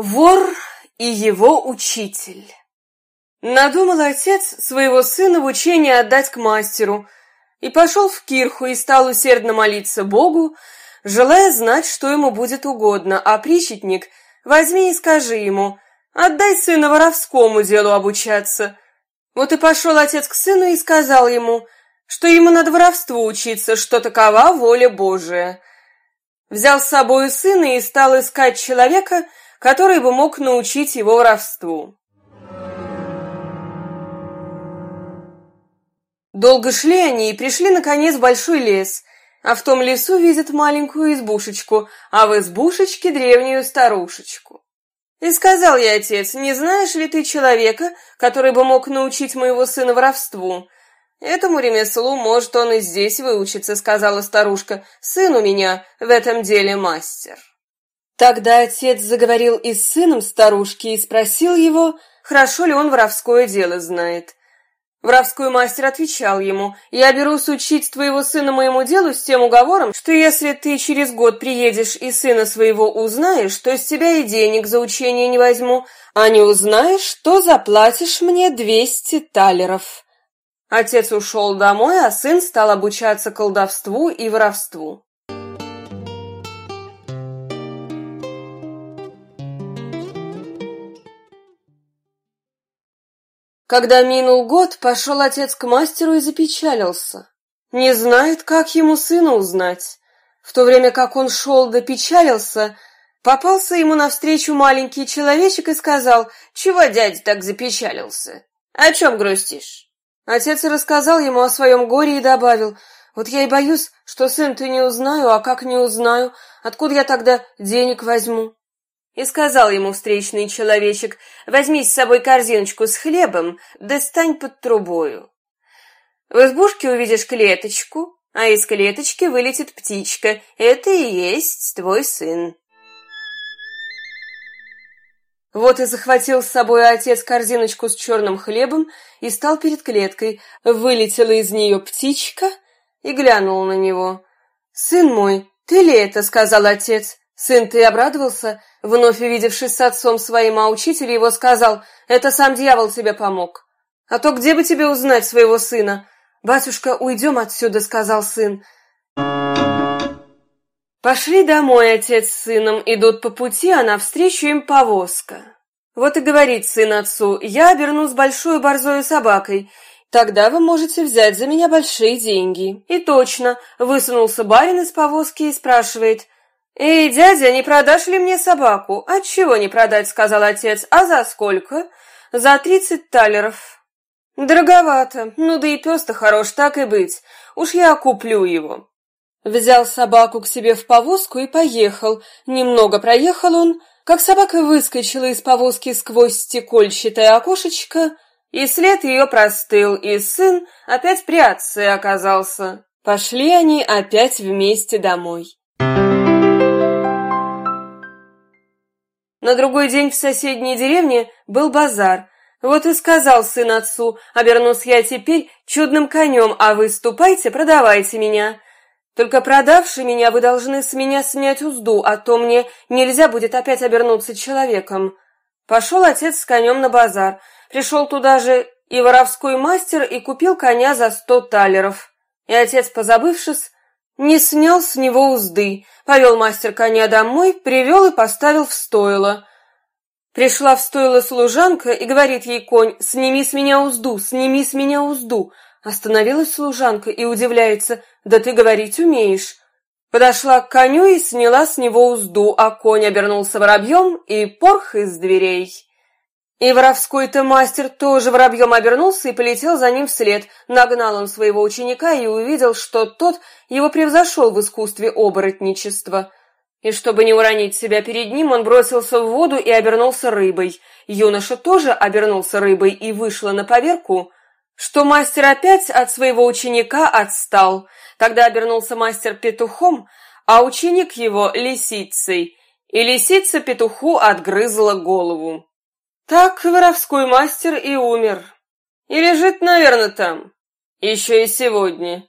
Вор и его учитель. Надумал отец своего сына в учение отдать к мастеру, и пошел в кирху и стал усердно молиться Богу, желая знать, что ему будет угодно, а причетник возьми и скажи ему, отдай сына воровскому делу обучаться. Вот и пошел отец к сыну и сказал ему, что ему надо воровству учиться, что такова воля Божия. Взял с собою сына и стал искать человека, который бы мог научить его воровству. Долго шли они и пришли, наконец, в большой лес, а в том лесу видят маленькую избушечку, а в избушечке древнюю старушечку. И сказал я, отец, не знаешь ли ты человека, который бы мог научить моего сына воровству? Этому ремеслу, может, он и здесь выучится, сказала старушка. Сын у меня в этом деле мастер. Тогда отец заговорил и с сыном старушки и спросил его, хорошо ли он воровское дело знает. Воровской мастер отвечал ему, «Я берусь учить твоего сына моему делу с тем уговором, что если ты через год приедешь и сына своего узнаешь, то с тебя и денег за учение не возьму, а не узнаешь, то заплатишь мне двести талеров». Отец ушел домой, а сын стал обучаться колдовству и воровству. Когда минул год, пошел отец к мастеру и запечалился. Не знает, как ему сына узнать. В то время как он шел да печалился, попался ему навстречу маленький человечек и сказал, «Чего дядя так запечалился? О чем грустишь?» Отец рассказал ему о своем горе и добавил, «Вот я и боюсь, что сын-то не узнаю, а как не узнаю, откуда я тогда денег возьму?» И сказал ему встречный человечек, возьми с собой корзиночку с хлебом, да стань под трубою. В избушке увидишь клеточку, а из клеточки вылетит птичка. Это и есть твой сын. Вот и захватил с собой отец корзиночку с черным хлебом и стал перед клеткой. Вылетела из нее птичка и глянул на него. «Сын мой, ты ли это?» — сказал отец. Сын ты обрадовался, вновь увидевшись с отцом своим, а учитель его сказал, «Это сам дьявол тебе помог. А то где бы тебе узнать своего сына?» «Батюшка, уйдем отсюда», — сказал сын. Пошли домой отец с сыном, идут по пути, а навстречу им повозка. Вот и говорит сын отцу, «Я обернусь большой борзой собакой, Тогда вы можете взять за меня большие деньги. И точно, высунулся барин из повозки и спрашивает, «Эй, дядя, не продашь ли мне собаку?» «Отчего не продать?» — сказал отец. «А за сколько?» «За тридцать талеров». «Дороговато. Ну да и пес-то хорош, так и быть. Уж я куплю его». Взял собаку к себе в повозку и поехал. Немного проехал он, как собака выскочила из повозки сквозь стекольчатое окошечко, и след ее простыл, и сын опять при оказался. Пошли они опять вместе домой. На другой день в соседней деревне был базар. Вот и сказал сын отцу, обернусь я теперь чудным конем, а вы ступайте, продавайте меня. Только продавши меня, вы должны с меня снять узду, а то мне нельзя будет опять обернуться человеком. Пошел отец с конем на базар. Пришел туда же и воровской мастер и купил коня за сто талеров. И отец, позабывшись, не снял с него узды, повел мастер коня домой, привел и поставил в стойло. Пришла в стойло служанка и говорит ей конь, «Сними с меня узду, сними с меня узду». Остановилась служанка и удивляется, «Да ты говорить умеешь». Подошла к коню и сняла с него узду, а конь обернулся воробьем и порх из дверей. И воровской-то мастер тоже воробьем обернулся и полетел за ним вслед. Нагнал он своего ученика и увидел, что тот его превзошел в искусстве оборотничества. И чтобы не уронить себя перед ним, он бросился в воду и обернулся рыбой. Юноша тоже обернулся рыбой и вышло на поверку, что мастер опять от своего ученика отстал. Тогда обернулся мастер петухом, а ученик его лисицей, и лисица петуху отгрызла голову. Так воровской мастер и умер. И лежит, наверное, там. Еще и сегодня.